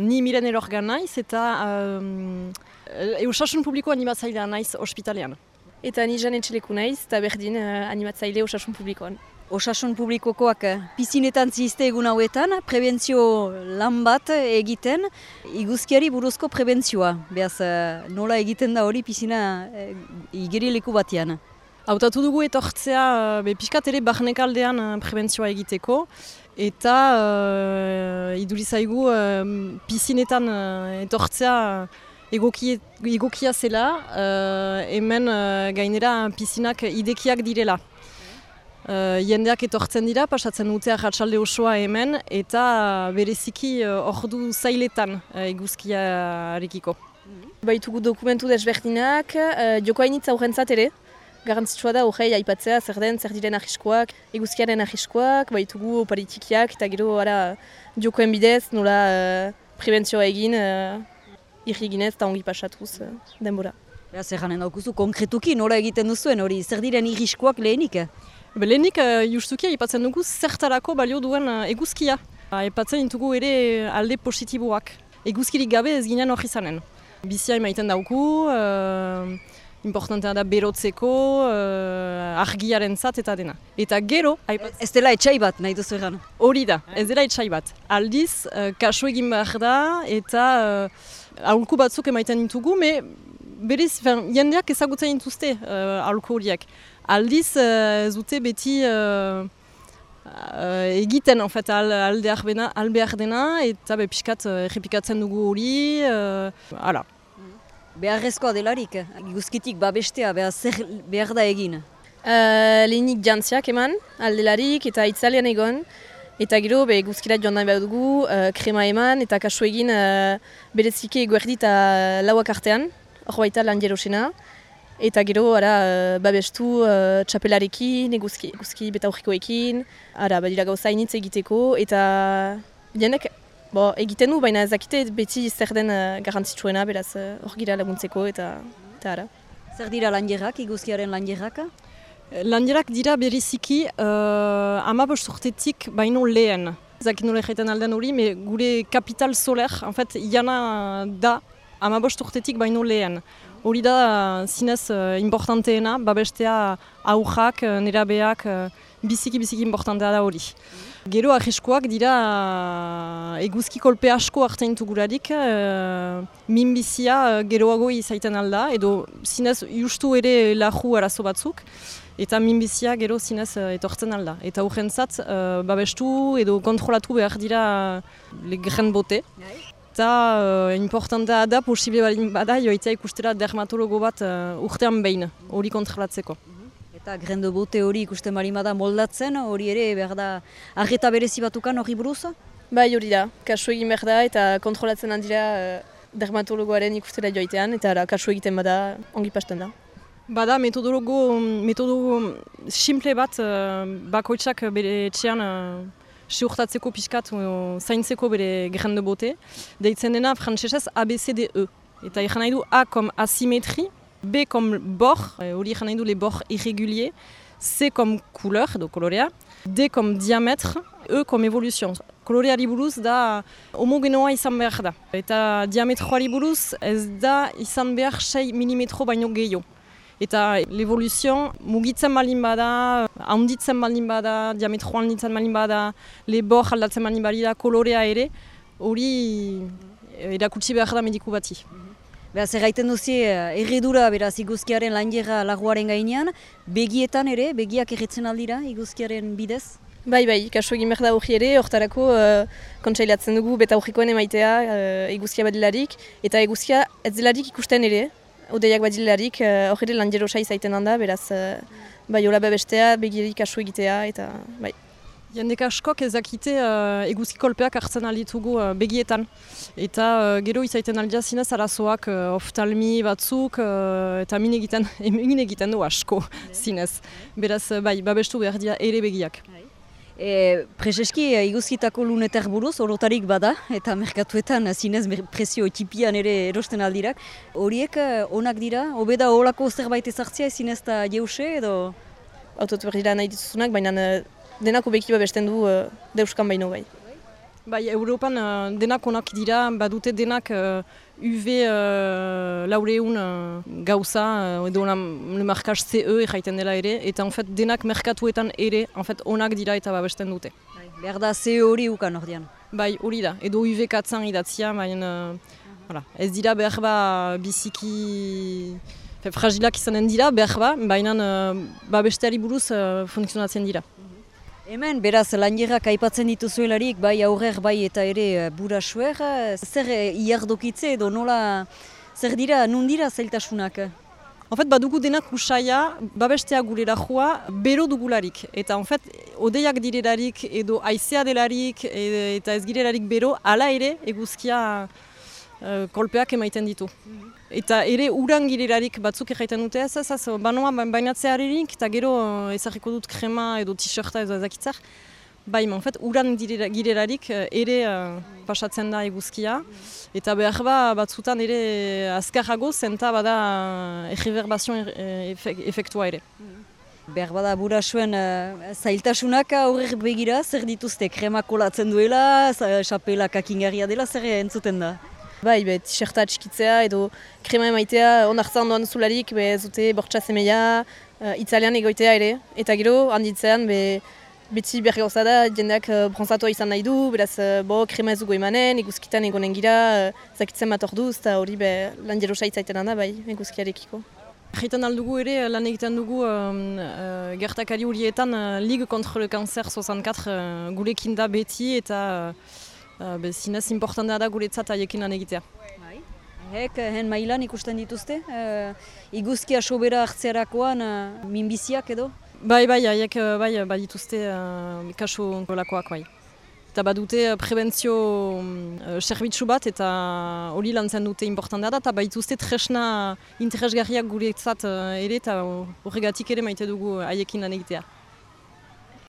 Ni miren erorgan naiz eta um, eusasun publiko animatzailea naiz ospitalean. Eta ni jan etxeleku naiz eta berdin uh, animatzaile osasun publikoan. Osasun publikokoak pizinetan zizte egun hauetan, prebentzio lan bat egiten, iguzkiari buruzko prebentzioa. Beaz, nola egiten da hori pizina e, igerileku batean. Hautatu dugu etortzea, be, pixkat ere barnekaldean prebentzioa egiteko, eta uh, idurizaigu uh, pizinetan uh, etortzea egokia, egokia zela, uh, hemen uh, gainera pizinak idekiak direla. Uh, jendeak etortzen dira, pasatzen dute ratxalde osoa hemen, eta bereziki uh, ordu zailetan uh, eguzkiarekiko. Baitugu dokumentu desberdinak, uh, joko hainitza aurrentzat ere, Garantzitsua da horrei aipatzea zer den, zer diren ahiskoak, eguzkiaren ahiskoak, baitugu politikiak eta gero ara jokoen bidez, nola uh, prebentzioa egin, uh, irri ginez eta ongi pasatuz uh, denbora. Beraz, erranen daukuzu, konkretuki nola egiten duzuen hori, zer diren irriskoak lehenik? Be, lehenik, uh, justuki aipatzen dugu zertarako balio duen uh, eguzkia. Aipatzen ditugu ere alde positiboak. Eguzkirik gabe ez ginen hori zanen. Bizia emaiten dauku, importantea da berotzeko, uh, argiaren zat eta dena. Eta gero... Aipat... Ez dela etxai bat, nahi duzu egan? Hori da, ez dela etxai bat. Aldiz, uh, kaso egin behar da eta uh, aholku batzuk emaiten ditugu, me berez, fin, jendeak ezagutzen dituzte uh, aholku horiek. Aldiz, uh, zute beti... Uh, Uh, egiten en fait, al, al behar dena eta be, piskat uh, errepikatzen dugu hori, uh, Beharrezkoa delarik, guzkitik babestea, behar, zer behar da egin? Uh, lehenik jantziak eman, aldelarik eta itzalian egon. Eta gero, be, guzkira joan nahi behar dugu, uh, krema eman eta kasu egin uh, berezike eguerdi eta lauak artean, hor baita lan jerosena. Eta gero, ara, babestu uh, txapelarekin, eguzki, eguzki beta horrikoekin, ara, badira gauza initz egiteko, eta jenek Bo, egiten du, baina ezakite beti zer den uh, garantzitsuena, beraz uh, hor gira laguntzeko eta eta ara. Zer dira lanjerak, iguzkiaren lanjeraka? Lanjerak dira beriziki uh, amabost urtetik baino lehen. Ezakit nola egiten alden hori, me gure kapital soler, en fait, iana da amabost urtetik baino lehen. Hori da zinez uh, importanteena, babestea aurrak, nerabeak, uh, biziki-biziki importantea da hori. Gero ahiskoak dira eguzki kolpe asko hartzen gurarik, uh, minbizia geroago izaiten alda, edo zinez justu ere lahu arazo batzuk, eta minbizia gero zinez etortzen alda. Eta urrentzat, uh, babestu edo kontrolatu behar dira legren bote. Eta uh, importantea da, posible balin bada, joitea ikustera dermatologo bat uh, urtean behin, hori kontrolatzeko. Eta grendo bote hori ikusten marimada moldatzen, hori ere behar da arreta berezi batukan hori buruz? Bai hori da, kasu egin behar da eta kontrolatzen handira uh, dermatologoaren ikustela joitean eta ara, kasu egiten bada ongi pasten da. Bada metodologo, metodo simple bat uh, bakoitzak bere etxean uh, seurtatzeko pixkat uh, zaintzeko bere bote. Deitzen du A kom asimetri, B comme bord, hori euh, nahi C comme couleur, D comme diamètre, E comme évolution. Koloreari buruz da homogenoa izan behar da. Eta diametroari buruz ez da izan behar 6 mm baino gehiago. Eta l'evoluzion mugitzen balin bada, handitzen balin bada, diametro handitzen balin bada, le bor aldatzen balin bada, kolorea ere, hori erakutsi behar da mediku bati. Beraz, erraiten duzi, eh, erredura beraz iguzkiaren lanjera laguaren gainean, begietan ere, begiak erretzen aldira iguzkiaren bidez? Bai, bai, kasu egin behar da hori ere, hortarako uh, kontsailatzen dugu beta horrikoen emaitea uh, iguzkia badilarik, eta iguzkia ez delarik ikusten ere, odeiak badilarik, hori uh, ere lanjero zaiten handa, beraz, uh, bai, hola bebestea, begirik kasu egitea, eta bai. Jendek askok ezakite uh, eguzki kolpeak hartzen alditugu uh, begietan. Eta uh, gero izaiten aldia zinez arazoak uh, oftalmi batzuk uh, eta min egiten, egiten du asko zinez. Beraz, bai, babestu behar dira ere begiak. Bai. E, Prezeski, iguzkitako lunetar buruz, orotarik bada, eta merkatuetan zinez presio ekipian ere erosten aldirak. Horiek onak dira, hobeda holako zerbait ezartzia zinez eta jeuse edo? Autotu behar dira nahi dituzunak, baina denako bekiba besten du deuskan baino bai. Bai, Europan denak onak dira, badute denak uh, UV uh, laureun uh, gauza, uh, edo le markaz CE erraiten dela ere, eta en fait, denak merkatuetan ere en fait, onak dira eta babesten dute. Bai, behar da CE hori ukan ordean. Bai, hori da, edo UV katzan idatzia, baina uh, ez dira behar ba biziki fe, fragilak izanen dira, behar ba, baina uh, babesteari buruz uh, funtzionatzen dira. Hemen, beraz, lanjerak aipatzen dituzuelarik, bai aurrer, bai eta ere eh, burasuer, zer eh, iardokitze edo nola, zer dira, nun dira zailtasunak? En fait, badugu denak usaia, babestea gulera joa, bero dugularik. Eta, en fait, odeiak direlarik edo aizea delarik eta ez girelarik bero, ala ere eguzkia uh, kolpeak emaiten ditu. Eta ere uran batzuk erraiten dute ez ez, ez banoa bainatzea eta gero ezarriko dut krema edo t-shirta edo ezakitzak. Bai, en fait, uran girelarik ere uh, pasatzen da eguzkia. Eta behar ba, batzutan ere azkarrago zenta bada egiberbazion efektua ere. Behar bada burasuen uh, zailtasunak aurrek begira, zer dituzte krema kolatzen duela, xapela kakingarria dela, zer entzuten da? Bai, be, t-shirta txikitzea edo krema emaitea ondartzan doan zularik, be, zute bortxa zemeia, uh, itzalean egoitea ere. Eta gero, handitzean, be, beti bergauza da, jendeak uh, bronzatua izan nahi du, beraz, uh, bo, krema ez dugu emanen, eguzkitan egonen gira, uh, zakitzen bat orduz, eta hori, be, lan jero saitzaiten da, bai, eguzkiarekiko. Egiten aldugu ere, lan egiten dugu um, uh, gertakari horietan uh, Ligue contre le Cancer 64 uh, gurekin da beti eta uh, be, zinez importantea da guretzat haiekin lan egitea. Bai. Hek, hen mailan ikusten dituzte, uh, iguzkia sobera hartzearakoan uh, minbiziak edo? Bai, bai, haiek bai, bai dituzte uh, kasu lakoak bai. Eta badute prebentzio serbitzu bat eta hori lan zen dute importantea da, eta baituzte tresna interesgarriak guretzat uh, ere eta horregatik ere maite dugu haiekin lan egitea.